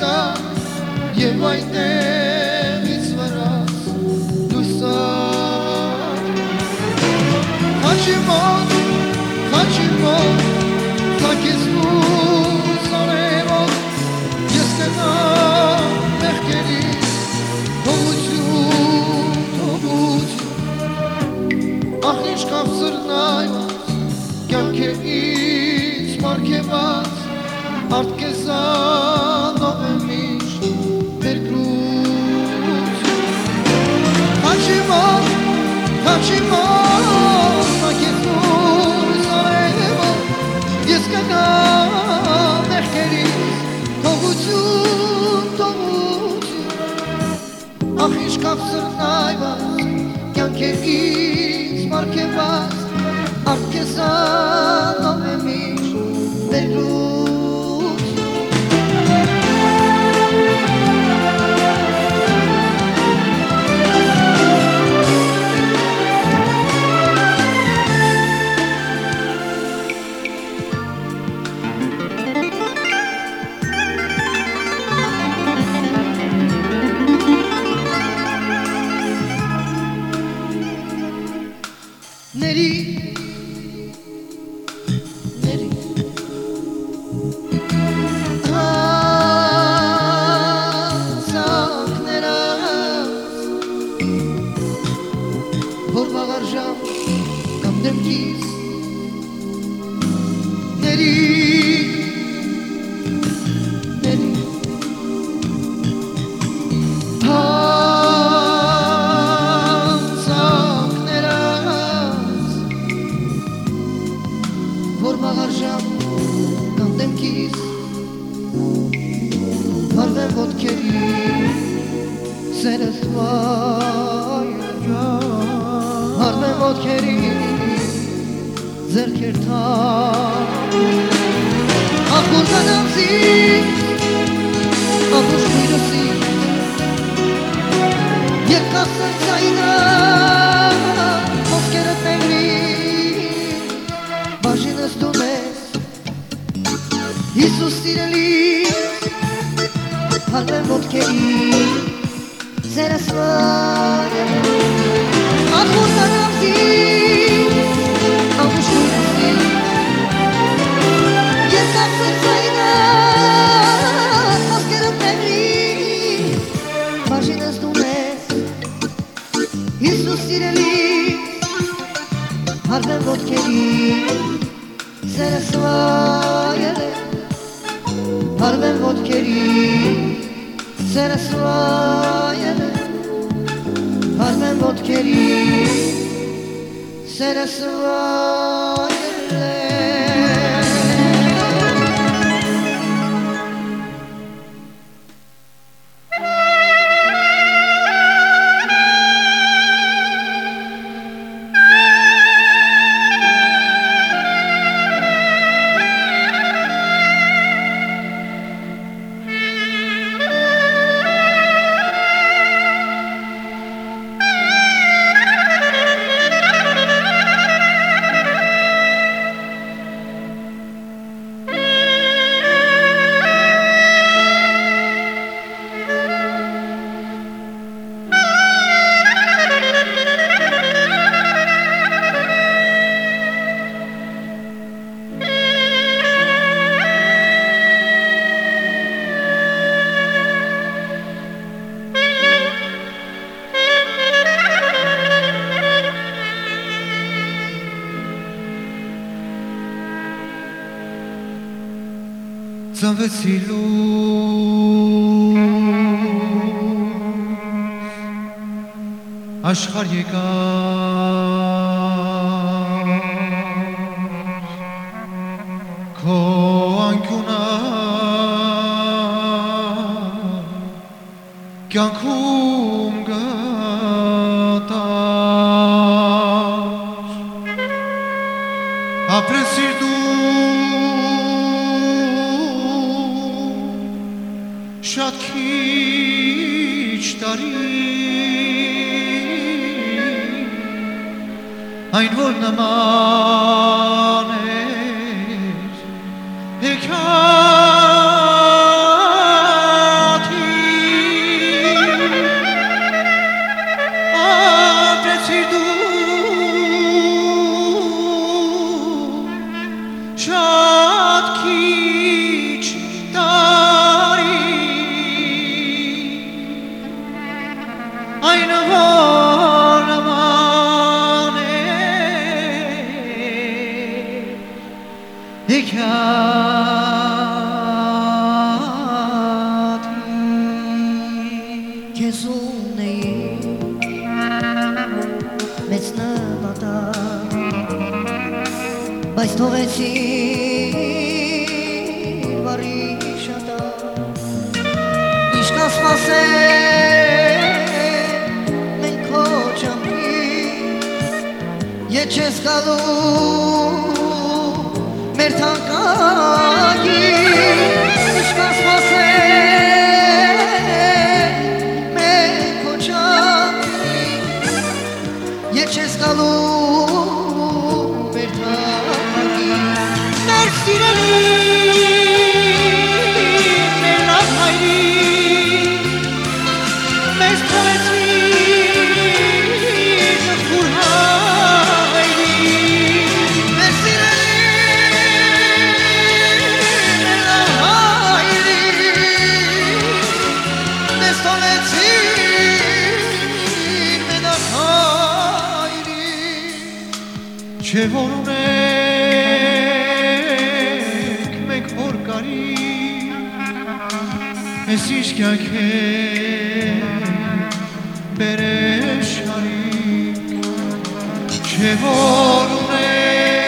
ծիծած եւ այնտեղից վրաց լույսը Խաչիմոտ, խաչիմոտ, թակես ու սարևոտ Ես կնա մեղկերից հողություն, թողություն Ախ ինչ կավ սրնայված, կյանք է ինձ մարգևած Արդ կեզած kapsın ayvaz Kanke iz marke bas Arke the keys. mon jeune homme Yes, sir. Գնացի լույս աշխարհ եկա թողեցի բարի շատա Իշկան սպասել մենք քո ճամփի Ետ չես գալու Չէ որ ունենք մենք հոր կարի Ես ինչ կյանք է բերեշարի Չէ որ ունենք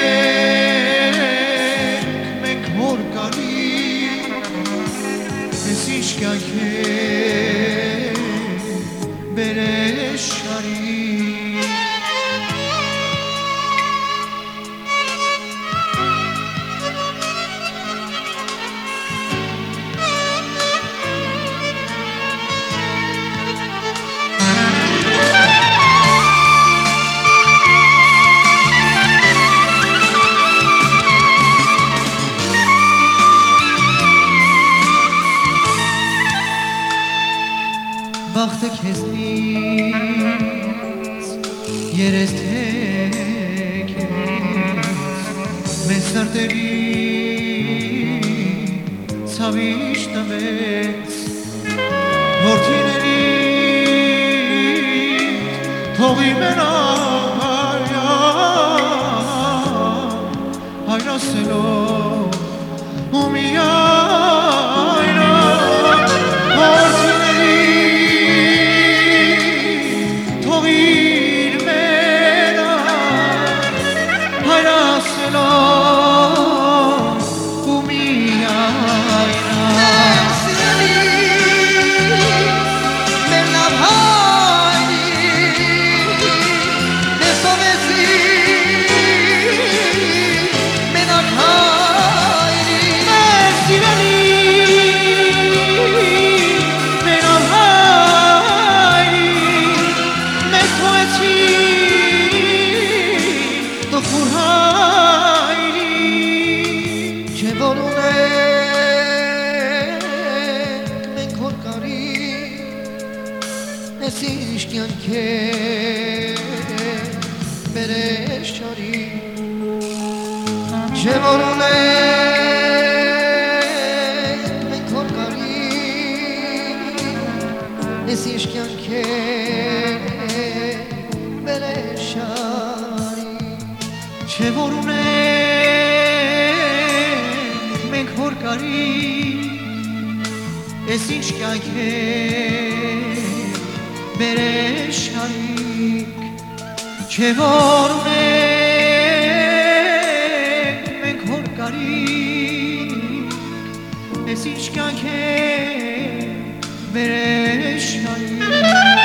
ցավիշ տվեց որդիների թողի մենակ հայրասելով Ես ինչ կյանք է բերես չարի Չէ որ ունենք մենք հոր կարի Ես ինչ կյանք է բերես չարի Չէ որ ունենք մենք հոր կարի Ես ինչ կյանք է բերեշարիկ Չէ որ ունենք մենք հոր կարի Ես ինչ կյանք է բերեշարիկ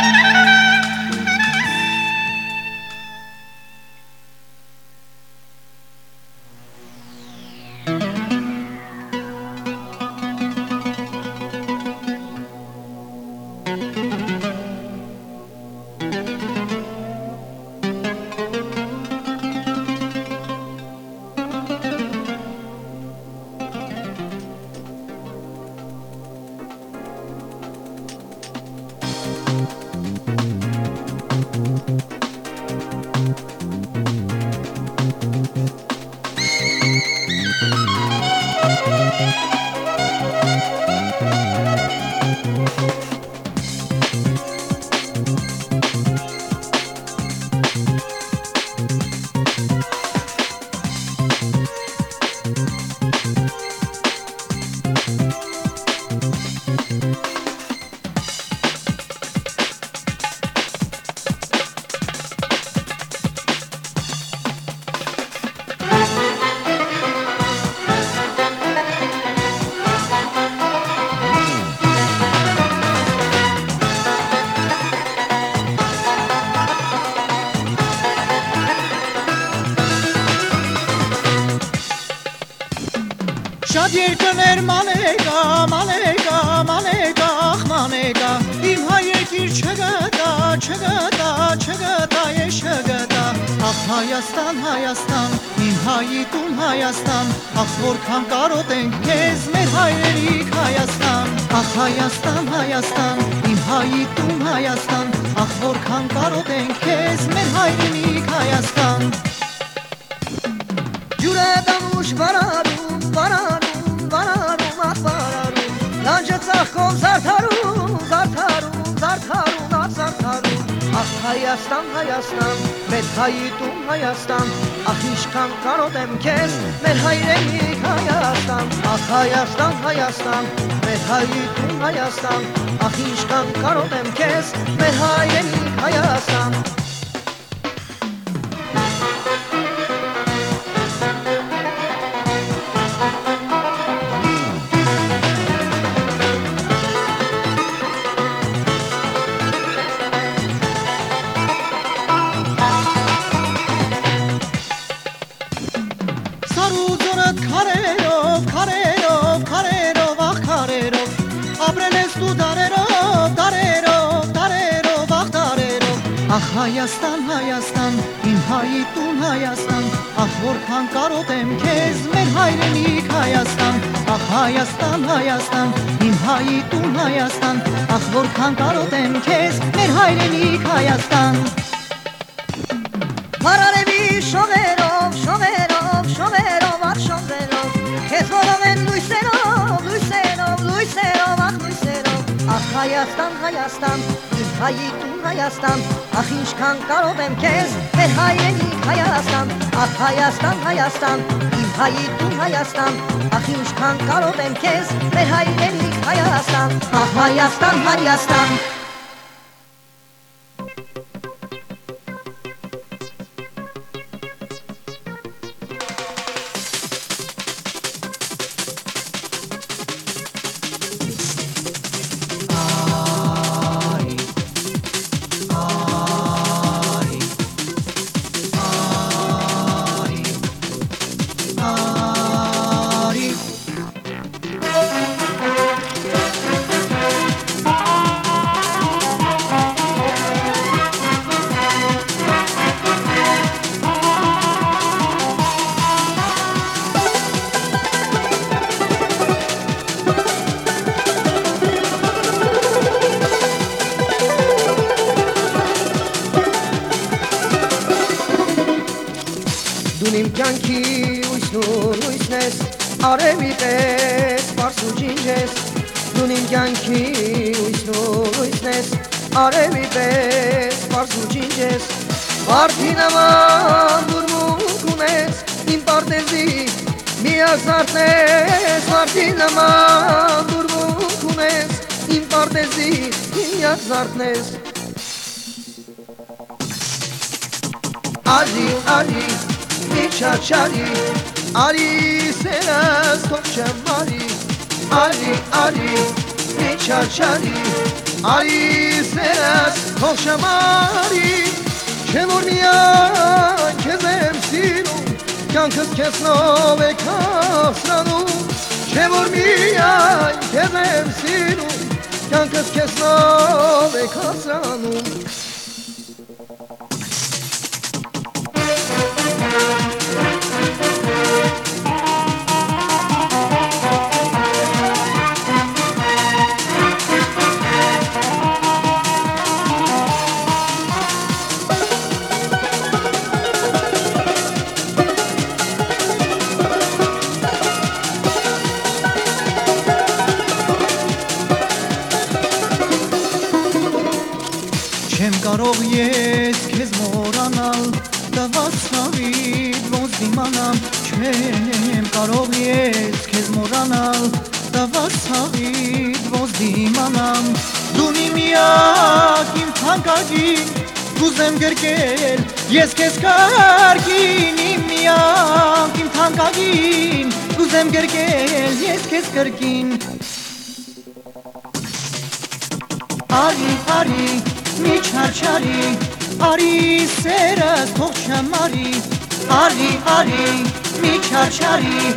Հայաստան, Հայաստան, իմ հայի տուն Հայաստան Ախ որքան կարոտ ենք քեզ մեր հայրենիք Հայաստան Ախ Հայաստան, Հայաստան, իմ հայի տուն Հայաստան Ախ որքան կարոտ ենք քեզ մեր հայրենիք Հայաստան Ջուրը դամուշ վարարում, վարարում, վարարում, ախ վարարում Լանջը ծաղկով զարդարում, զարդարում, զարդարում, Հայաստան, Հայաստան, մեր հայի տուն Հայաստան Ախ ինչքան կարոտ եմ քեզ, մեր հայրենիք Հայաստան Ախ Հայաստան, Հայաստան, մեր հայի տուն Հայաստան Ախ ինչքան կարոտ եմ քեզ, մեր հայրենիք Հայաստան Հայաստան, Հայաստան, իմ հայի տուն Հայաստան Ախ որքան կարոտ եմ քեզ, մեր հայրենիք Հայաստան Ախ Հայաստան, Հայաստան, իմ հայի տուն Հայաստան Ախ որքան կարոտ եմ քեզ, մեր հայրենիք Հայաստան Հարարևի շողերով, շողերով, շողերով, ախ շողերով Քեզ որով են լույսերով, լույսերով, լույսերով, ախ լույսերով Ախ Հայաստան, Հայաստան, հայի տուն Հայաստան Ախ ինչքան կարով եմ քեզ, մեր հայրենիք Հայաստան Ախ Հայաստան, Հայաստան, իմ հայի տուն Հայաստան Ախ ինչքան կարով եմ քեզ, մեր հայրենիք Հայաստան Ախ Հայաստան, Հայաստան Արի կյանքի ույսն ու լույսն ես Արևի պես պարս ու ջինջ ես Դու իմ կյանքի ույսն ու լույսն ես Արևի պես պարս ու ջինջ ես Մարդի նման դուրմունք ունես Իմ պարտեզի միակ զարդն ես Մարդի նման դուրմունք ունես Իմ պարտեզի միակ զարդն ես Արի, արի, միջաչարի Արի, սերս թող չեմ արի Արի, արի, միջաչարի Արի, սերս թող չեմ արի Չեմ որ միայն քեզ եմ սիրում Կյանքս քեզնով է կասրանում Չեմ որ միայն քեզ եմ սիրում Կյանքս քեզնով է կասրանում կարող դիմանամ չեմ կարող ես քեզ մոռանալ տված ցավիդ ոնց դիմանամ դու միակ իմ թանկագին կուզեմ գրկել ես քեզ կարգին իմ միակ իմ թանկագին կուզեմ գրկել ես քեզ կրկին Արի, արի, մի չարչարի, արի սերս թող չմարի, արի, արի, մի չարչարի,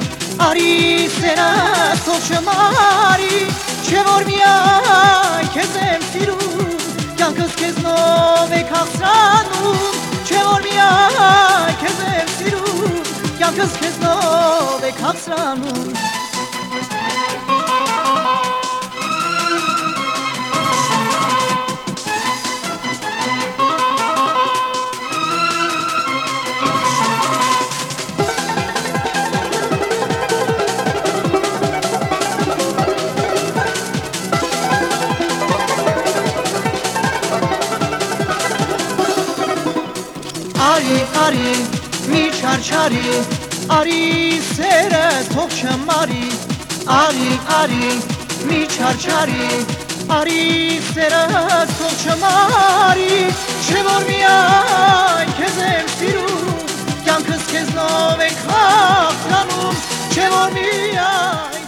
արի սերս թող չմարի, չէ որ միայն քեզ եմ սիրում, կյանքս քեզնով է քաղցրանում, չէ որ միայն քեզ եմ սիրում, կյանքս քեզնով է քաղցրանում آری سر تو ತೋಕ್ಷ ಮರಿ آری آری می چرچری آری سر تو چماری چه بار آی که زم سیرو کم کس کس نامه کاختنم چه بار آی